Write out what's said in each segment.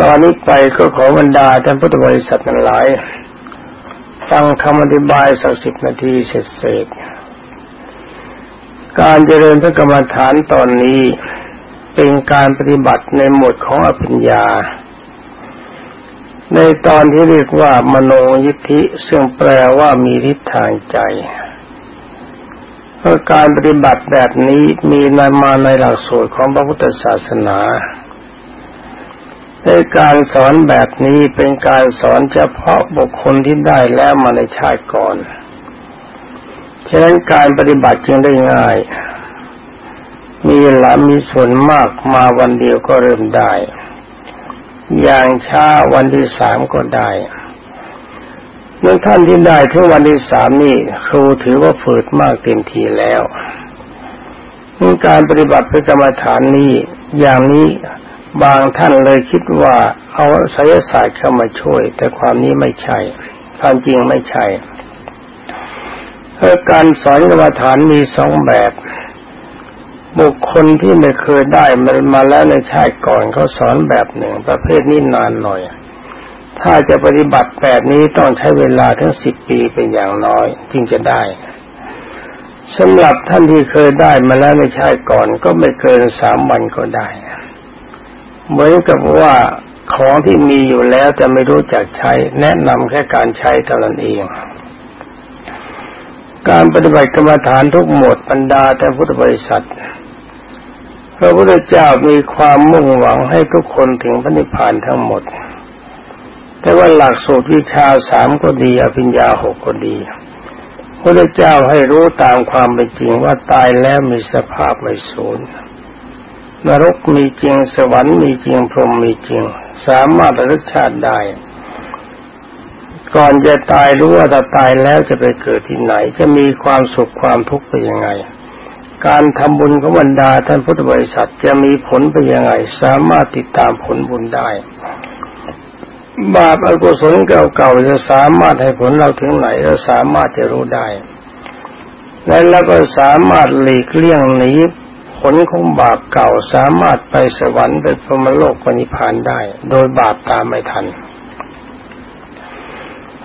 ตอนนี้ไปก็ขอบรรดาท่านพุทธบริษัททั้งหลาย ฟังคำอธิบายสักสิบนาทีเสร็จเสร็จการเจริญพระกรรมฐานตอนนี้เป็นการปฏิบัติในหมวดของอภิญญา ในตอนที่เรียกว่ามโนยิทธิซึ่งแปลว่ามีทิศทางใจเพราะการปฏิบัติแบบนี้มีนามาในหลักสูตรของพระพุทธศาสนา ในการสอนแบบนี้เป็นการสอนเฉพาะบุคคลที่ได้แล้วมาในชาติก่อน ฉะนั้นการปฏิบัติจึงได้ง่าย มีหลายมีส่วนมากมาวันเดียวก็เริ่มได้ อย่างช้าวันที่สามก็ได้เมื่อท่านที่ได้ถึงวันที่สามนี่ครูถือว่าฝืดมากเต็มทีแล้วการปฏิบัติเป็นกรรมฐานนี้อย่างนี้ บางท่านเลยคิดว่าเอาไสยศาสตร์เข้ามาช่วย แต่ความนี้ไม่ใช่ ความจริงไม่ใช่เพราะการสอนกรรมฐานมีสองแบบ บุคคลที่ไม่เคยได้มันมาแล้วในชาติก่อนเขาสอนแบบหนึ่ง ประเภทนี้นานหน่อย ถ้าจะปฏิบัติแบบนี้ต้องใช้เวลาทั้งสิบปีเป็นอย่างน้อยจึงจะได้สำหรับท่านที่เคยได้มาแล้วในชาติก่อนก็ไม่เกินสามวันก็ได้ เหมือนกับว่าของที่มีอยู่แล้วแต่ไม่รู้จักใช้ แนะนำแค่การใช้เท่านั้นเอง การปฏิบัติกรรมฐานทุกหมดบรรดาแต่พุทธบริษัทพระพุทธเจ้ามีความมุ่งหวังให้ทุกคนถึงพระนิพพานทั้งหมด แต่ว่าหลักสูตรวิชาสามก็ดี อภิญญาหกก็ดีพระพุทธเจ้าให้รู้ตามความเป็นจริงว่าตายแล้วมีสภาพไม่สูญ นรกมีจริงสวรรค์มีจริงพรหมมีจริง สามารถระลึกชาติได้ ก่อนจะตายรู้ว่าถ้าตายแล้วจะไปเกิดที่ไหน จะมีความสุขความทุกข์ไปยังไง การทำบุญของบรรดาท่านพุทธบริษัทจะมีผลไปยังไง สามารถติดตามผลบุญได้ บาปอกุศลเก่าๆจะสามารถให้ผลเราถึงไหนเราสามารถจะรู้ได้และเราก็สามารถหลีกเลี่ยงหนี ลของบาปเก่าสามารถไปสวรรค์ไปพรมโลกปณิพานได้ โดยบาปตามไม่ทัน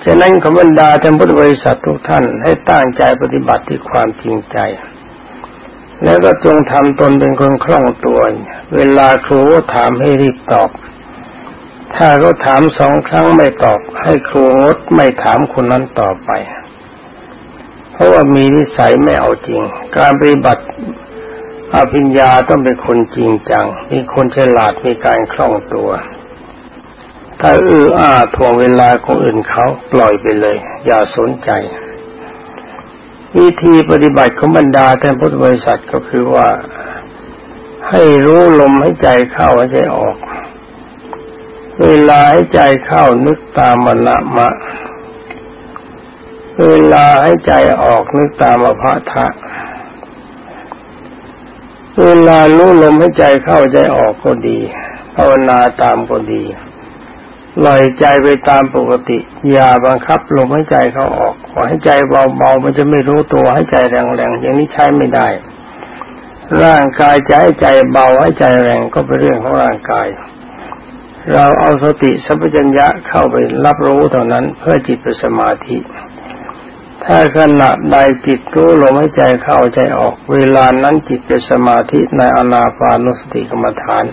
ฉะนั้นขบรรดาท่านพุทธบริษัททุกท่านให้ตั้งใจปฏิบัติที่ความจริงใจ แล้วก็จงทำตนเป็นคนคล่องตัว เวลาครูถามให้รีบตอบ ถ้าเขาถามสองครั้งไม่ตอบ ให้ครูงดไม่ถามคนนั้นต่อไป เพราะว่ามีนิสัยไม่เอาจริง การปฏิบัติ อภิญญาต้องเป็นคนจริงจัง มีคนฉลาดมีการคล่องตัว ถ้าอื้ออ้าทวงเวลาของอื่นเขาปล่อยไปเลย อย่าสนใจ วิธีปฏิบัติของบรรดาท่านพุทธบริษัทก็คือว่า ให้รู้ลมให้ใจเข้าให้ใจออก เวลาให้ใจเข้านึกตามมณะมะ เวลาให้ใจออกนึกตามอภะทะ เวลารู้ลมให้ใจเข้าใจออกก็ดี ภาวนาตามก็ดีลอยใจไปตามปกติ อย่าบังคับลมให้ใจเข้าออกขอให้ใจเบาๆมันจะไม่รู้ตัวให้ใจแรงๆอย่างนี้ใช้ไม่ได้ ร่างกายจะให้ใจเบาให้ใจแรงก็เป็นเรื่องของร่างกาย เราเอาสติสัพพัญญะเข้าไปรับรู้เท่านั้นเพื่อจิตเป็นสมาธิ ถ้าขณะใดจิตรู้ลมหายใจเข้าใจออก เวลานั้นจิตเป็นสมาธิในอนาปานุสติกรรมฐาน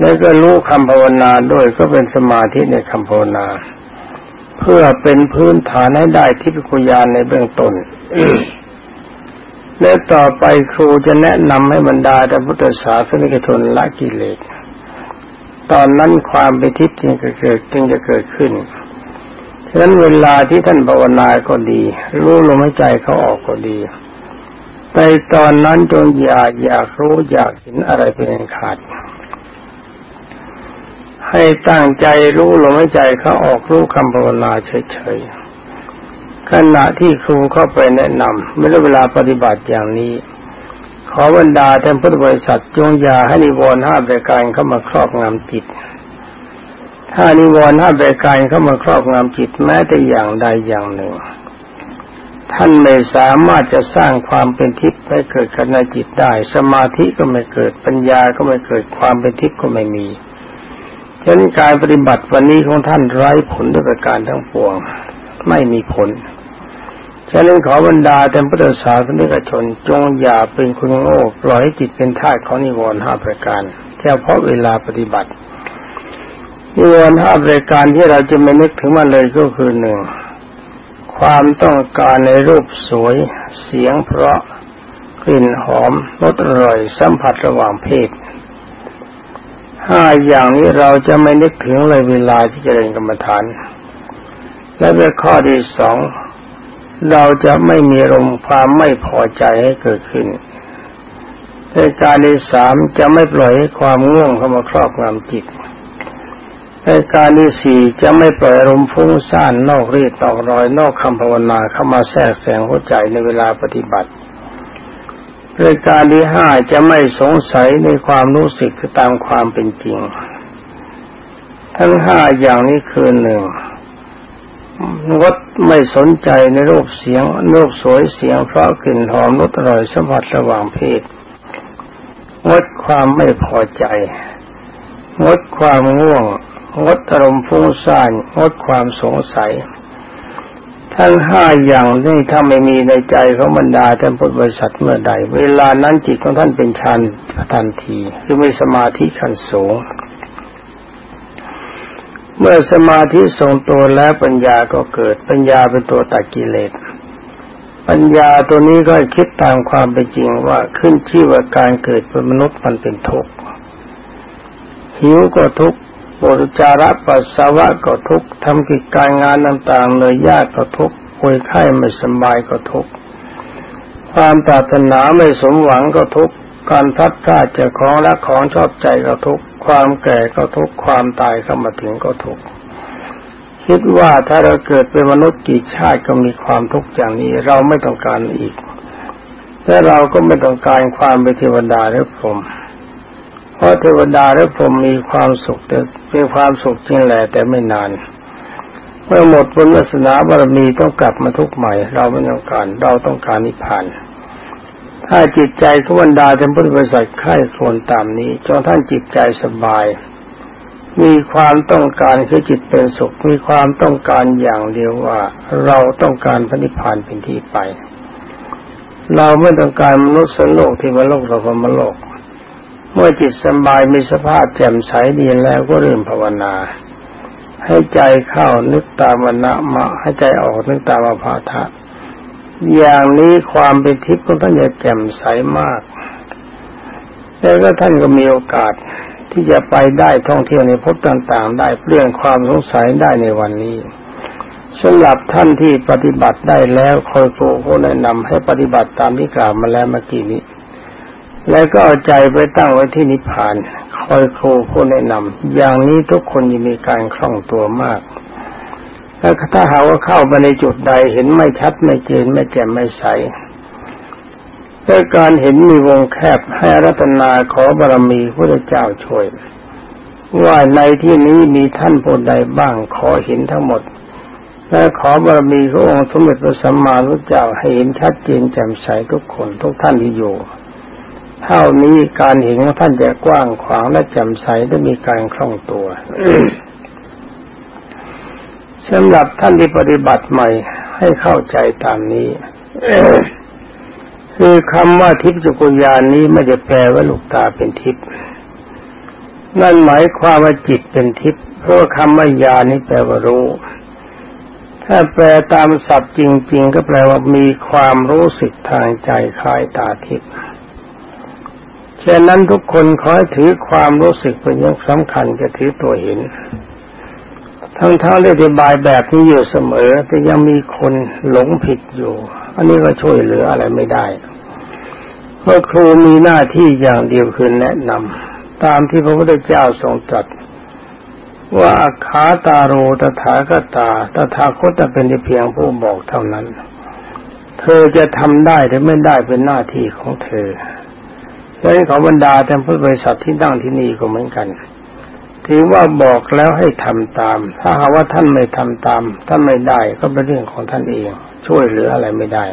แล้วก็รู้คำภาวนาด้วยก็เป็นสมาธิในคำภาวนา เพื่อเป็นพื้นฐานให้ได้ทิพยานในเบื้องต้นและต่อไปครูจะแนะนำให้บรรดาท่านพุทธศาสนิกชนละกิเลส ตอนนั้นความเป็นทิพย์จึงจะเกิดจึงจะเกิดขึ้น ฉะนั้นเวลาที่ท่านภาวนาก็ดี รู้ลมหายใจเขาออกก็ดีในตอนนั้นจงอยากอยากรู้อยากเห็นอะไรเป็นขาด ให้ตั้งใจรู้ลมหายใจเขาออกรู้คำภาวนาเฉยๆขณะที่ครูเข้าไปแนะนำเมื่อเวลาปฏิบัติอย่างนี้ ขอบรรดาท่านพุทธบริษัทจงอย่าให้นิวรณ์ห้าประการเข้ามาครอบงำจิต ถ้านิวรณ์ห้าประการเข้ามาครอบงำจิตแม้แต่อย่างใดอย่างหนึ่ง ท่านไม่สามารถจะสร้างความเป็นทิพย์ให้เกิดขึ้นในจิตได้ สมาธิก็ไม่เกิดปัญญาก็ไม่เกิดความเป็นทิพย์ก็ไม่มีฉะนั้นการปฏิบัติวันนี้ของท่านไร้ผลด้วยประการทั้งปวง ไม่มีผลฉะนั้นขอบรรดาแต่พุทธศาสนิกชนจงอย่าเป็นคนโง่ปล่อยให้จิตเป็นทาสของนิวรณ์ห้าประการเฉพาะเวลาปฏิบัติ นิวรณ์ห้าประการที่เราจะไม่นึกถึงมันเลยก็คือหนึ่งความต้องการในรูปสวย เสียงเพราะกลิ่นหอมรสอร่อยสัมผัสระหว่างเพศห้าอย่างนี้เราจะไม่นึกถึงเลยเวลาที่จะเรียนกรรมฐาน และเป็นข้อที่สองเราจะไม่มีลมความไม่พอใจให้เกิดขึ้นในการที่สามจะไม่ปล่อยให้ความง่วงเข้ามาครอบงำจิต ในการที่สี่จะไม่ปล่อยอารมณ์ฟุ้งซ่านนอกรีดนอกรอยนอกคำภาวนาเข้ามาแทรกแซงหัวใจในเวลาปฏิบัติรายการที่ห้าจะไม่สงสัยในความรู้สึกตามความเป็นจริง ทั้งห้าอย่างนี้คือหนึ่งงดไม่สนใจในรูปเสียงรูปสวยเสียงเพราะกลิ่นหอมรสอร่อยสัมผัสระหว่างเพศงดความไม่พอใจงดความง่วง งดอารมณ์ฟุ้งซ่านงดความสงสัย ทั้งห้าอย่างนี้ถ้าไม่มีในใจของบรรดาท่านพุทธบริษัทเมื่อใด เวลานั้นจิตของท่านเป็นฌานทันทีคือมีสมาธิขั้นสูง เมื่อสมาธิทรงตัวแล้วปัญญาก็เกิดปัญญาเป็นตัวตัดกิเลสปัญญาตัวนี้ก็คิดตามความเป็นจริงว่าขึ้นชื่อว่าการเกิดเป็นมนุษย์มันเป็นทุกข์หิวก็ทุกข์ ปวดจาระปัสสาวะก็ทุกข์ทำกิจการงานต่างๆเลยยากก็ทุกข์ป่วยไข้ไม่สบายก็ทุกข์ความปรารถนาไม่สมหวังก็ทุกข์การพัดพลาดจากของรักของชอบใจก็ทุกข์ความแก่ก็ทุกข์ความตายเข้ามาถึงก็ทุกข์คิดว่าถ้าเราเกิดเป็นมนุษย์กี่ชาติก็มีความทุกข์อย่างนี้เราไม่ต้องการอีกและเราก็ไม่ต้องการความเป็นเทวดาหรือพรหม เพราะเทวดาหรือพรหมมีความสุขแต่เป็นความสุขจริงแหละแต่ไม่นาน เมื่อหมดบุญวาสนาบารมีต้องกลับมาทุกข์ใหม่ เราไม่ต้องการเราต้องการนิพพาน ถ้าจิตใจขบรรดาเป็นพุทธบริษัทไข้ควนตามนี้จนท่านจิตใจสบาย มีความต้องการคือจิตเป็นสุข มีความต้องการอย่างเดียวว่า เราต้องการพระนิพพานเป็นที่ไป เราไม่ต้องการมนุษย์โลกที่มโลกเราพมโลก เมื่อจิตสบายมีสภาพแจ่มใสดีแล้วก็เริ่มภาวนา ให้ใจเข้านึกตามวนะมะให้ใจออกนึกตามอภาทะอย่างนี้ความเป็นทิพย์ของท่านจะแจ่มใสมาก แล้วก็ท่านก็มีโอกาสที่จะไปได้ท่องเที่ยวในภพต่าง ๆ ได้เปลี่ยนความสงสัยได้ในวันนี้สำหรับท่านที่ปฏิบัติได้แล้วคอยครูผู้แนะนำให้ปฏิบัติตามที่กล่าวมาแล้วเมื่อกี้นี้ แล้วก็เอาใจไปตั้งไว้ที่นิพพาน คอยครูผู้แนะนำอย่างนี้ทุกคนจะมีการคล่องตัวมากแล้วถ้าหาว่าเข้าไปในจุดใดเห็นไม่ชัดไม่เจนไม่แจ่มไม่ใสด้วยการเห็นมีวงแคบให้รัตนาขอบารมีพระเจ้าช่วย ว่าในที่นี้มีท่านผู้ใดบ้างขอเห็นทั้งหมด และขอบารมีพระองค์สมเด็จพระสัมมาสัมพุทธเจ้าให้เห็นชัดเจนแจ่มใสทุกคนทุกท่านที่อยู่ เท่านี้การเห็นของท่านจะกว้างขวางและแจ่มใสและมีการคล่องตัวสำหรับท่านที่ปฏิบัติใหม่ให้เข้าใจตามนี้คือคำว่าทิพย์จุกุญาณนี้ไม่ได้แปลว่าลูกตาเป็นทิพย์นั่นหมายความว่าจิตเป็นทิพย์เพราะคำว่าญาณนี้แปลว่ารู้ ถ้าแปลตามศัพท์จริง ๆ ก็แปลว่ามีความรู้สึกทางใจคล้ายตาทิพย์ ฉะนั้นทุกคนขอให้ถือความรู้สึกเป็นอย่างสำคัญจะถือตัวเห็น ทั้งๆทได้อธิบายแบบนี้อยู่เสมอ แต่ยังมีคนหลงผิดอยู่ อันนี้ก็ช่วยเหลืออะไรไม่ได้เพราะครูมีหน้าที่อย่างเดียวคือแนะนำตามที่พระพุทธเจ้าทรงตรัสว่าอาคาตาโรตถาคตาตถาคตเป็นเพียงผู้บอกเท่านั้น เธอจะทำได้หรือไม่ได้เป็นหน้าที่ของเธอ ดังนั้นขอบรรดาแต่พุทธบริษัทที่ตั้งที่นี่ก็เหมือนกันถือว่าบอกแล้วให้ทำตาม ถ้าหากว่าท่านไม่ทำตาม ท่านไม่ได้ก็เป็นเรื่องของท่านเอง ช่วยเหลืออะไรไม่ได้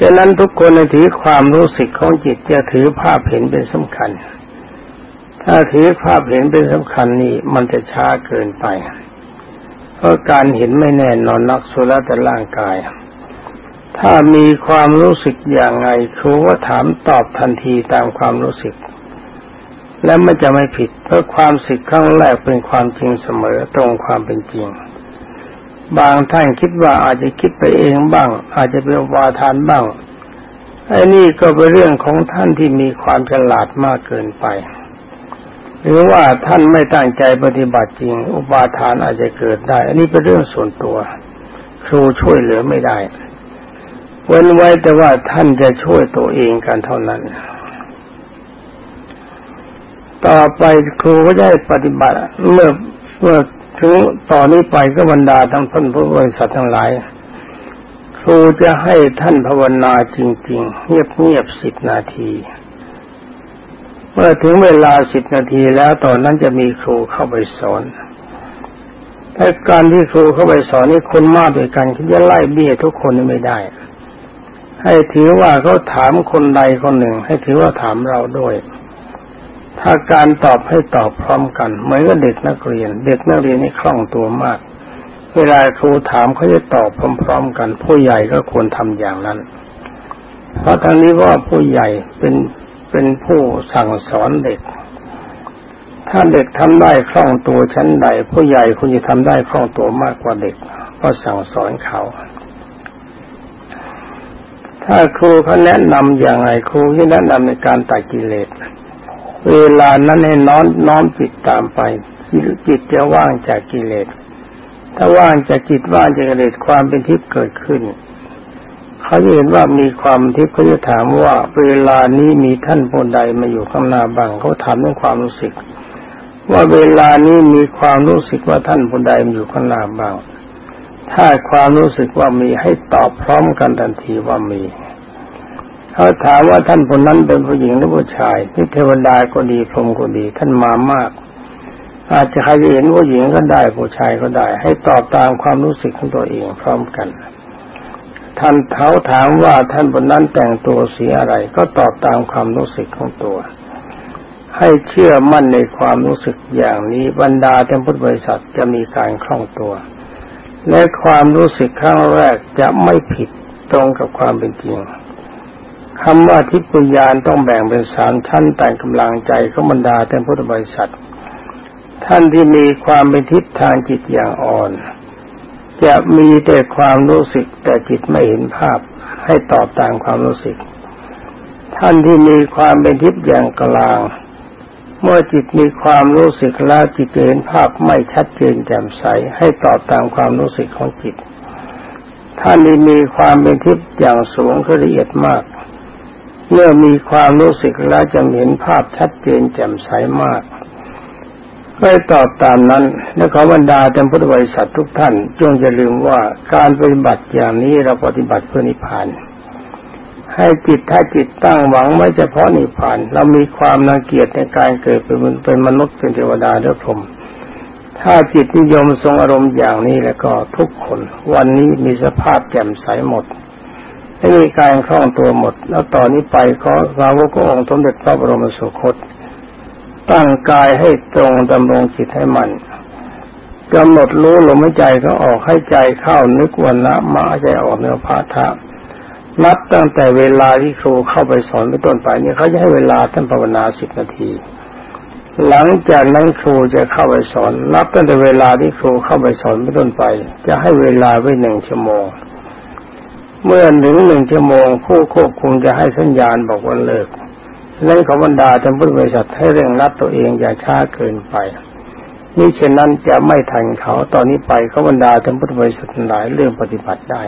ฉะนั้นทุกคนถือความรู้สึกของจิตจะถือภาพเห็นเป็นสำคัญ ถ้าถือภาพเห็นเป็นสำคัญนี่มันจะช้าเกินไป เพราะการเห็นไม่แน่นอนนักสุรแต่ร่างกาย ถ้ามีความรู้สึกอย่างไงครูก็ถามตอบทันทีตามความรู้สึก และไม่จะไม่ผิด เพราะความสึกครั้งแรกเป็นความจริงเสมอตรงความเป็นจริง บางท่านคิดว่าอาจจะคิดไปเองบ้าง อาจจะเป็นวาทานบ้างไอ้นี่ก็เป็นเรื่องของท่านที่มีความฉลาดมากเกินไป หรือว่าท่านไม่ตั้งใจปฏิบัติจริง อุปาทานอาจจะเกิดได้ อันนี้เป็นเรื่องส่วนตัว ครูช่วยเหลือไม่ได้ เว้นไว้แต่ว่าท่านจะช่วยตัวเองกันเท่านั้น ต่อไปครูก็ได้ปฏิบัติเมื่อเมื่อถึงต่อนนี้ไปก็บรรดาทั้งท่านผู้บริษัททั้งหลาย ครูจะให้ท่านภาวนาจริง ๆ เงียบๆสิบนาที เมื่อถึงเวลาสิบนาทีแล้วตอนนั้นจะมีครูเข้าไปสอนแต่การที่ครูเข้าไปสอนนี่คนมากด้วยกันเขาจะไล่เบี้ยทุกคนไม่ได้ ให้ถือว่าเขาถามคนใดคนหนึ่ง ให้ถือว่าถามเราด้วย ถ้าการตอบให้ตอบพร้อมกันเหมือนกับเด็กนักเรียน เด็กนักเรียนนี่คล่องตัวมาก เวลาครูถามเขาจะตอบพร้อมๆกัน ผู้ใหญ่ก็ควรทำอย่างนั้น เพราะทางนี้ว่าผู้ใหญ่เป็นเป็นผู้สั่งสอนเด็ก ถ้าเด็กทำได้คล่องตัวชั้นใด ผู้ใหญ่คุณจะทำได้คล่องตัวมากกว่าเด็กเพราะสั่งสอนเขา ถ้าครูเขาแนะนำอย่างไรครูที่แนะนำในการตัดกิเลส เวลานั้นให้น้อมน้อมจิตตามไป จิตจะว่างจากกิเลส ถ้าว่างจากจิตว่างจากกิเลสความเป็นทิพย์เกิดขึ้น เขาเห็นว่ามีความทิพย์เขาจะถามว่าเวลานี้มีท่านผู้ใดมาอยู่ข้างหน้าบ้างเขาถามด้วยความรู้สึก ว่าเวลานี้มีความรู้สึกว่าท่านผู้ใดมาอยู่ข้างหน้าบ้าง ถ้าความรู้สึกว่ามีให้ตอบพร้อมกันทันทีว่ามีเขาถามว่าท่านคนนั้นเป็นผู้หญิงหรือผู้ชายที่เทวดาก็ดีพรหมก็ดี ท่านมามาก อาจจะใครจะเห็นผู้หญิงก็ได้ผู้ชายก็ได้ ให้ตอบตามความรู้สึกของตัวเองพร้อมกัน ท่านเขาถามว่าท่านบนนั้นแต่งตัวสีอะไร ก็ตอบตามความรู้สึกของตัว ให้เชื่อมั่นในความรู้สึกอย่างนี้บรรดาท่านพุทธบริษัทจะมีการคล่องตัว และความรู้สึกครั้งแรกจะไม่ผิดตรงกับความเป็นจริงคำว่าทิพยานต้องแบ่งเป็นสามชั้นแต่งกำลังใจขบรรดาท่พุทธบริษัท ท่านที่มีความเป็นทิพย์ทางจิตอย่างอ่อน จะมีแต่ความรู้สึกแต่จิตไม่เห็นภาพให้ตอบตามความรู้สึก ท่านที่มีความเป็นทิพย์อย่างกลาง เมื่อจิตมีความรู้สึกแล้วจิตเห็นภาพไม่ชัดเจนแจ่มใส ให้ตอบตามความรู้สึกของจิต ท่านที่มีความเป็นทิพย์อย่างสูงละเอียดมาก เมื่อมีความรู้สึกแล้วจะเห็นภาพชัดเจนแจ่มใสมากไม่ตอบตามนั้นและขอบรรดาแต่พุทธบริษัททุกท่าน จงอย่าลืมว่าการปฏิบัติอย่างนี้เราปฏิบัติเพื่อนิพพาน ให้จิตถ้าจิตตั้งหวังไม่เฉพาะนิพพาน เรามีความนาเกียรติในการเกิดเป็นเป็นมนุษย์เป็นเทวดาหรือพรหมถ้าจิตนิยมทรงอารมณ์อย่างนี้แล้วก็ทุกคนวันนี้มีสภาพแจ่มใสหมดไม่มีการคล่องตัวหมด แล้วตอนนี้ไปขอสาวกองค์สมเด็จพระบรมสุคต ตั้งกายให้ตรงดำรงจิตให้มันกำหนดรู้ลมหายใจก็ออกให้ใจเข้านึกวันละมาใจออกเนื้อพาทะ นับตั้งแต่เวลาที่ครูเข้าไปสอนไปต้นไปเนี่ยเขาจะให้เวลาท่านภาวนาสิบนาที หลังจากนั้นครูจะเข้าไปสอน นับตั้งแต่เวลาที่ครูเข้าไปสอนไปต้นไป จะให้เวลาไว้หนึ่งชั่วโมง เมื่อหนึ่งหนึ่งชั่วโมง ผู้ควบคุมจะให้สัญญาณบอกว่าเลิกนั้นขบรรดาท่านพุทธบริษัทให้เร่งรัดตัวเองอย่าช้าเกินไปนี่เช่นนั้นจะไม่ทันเขาตอนนี้ไปขบรรดาท่านพุทธบริษัทหลายเรื่องปฏิบัติได้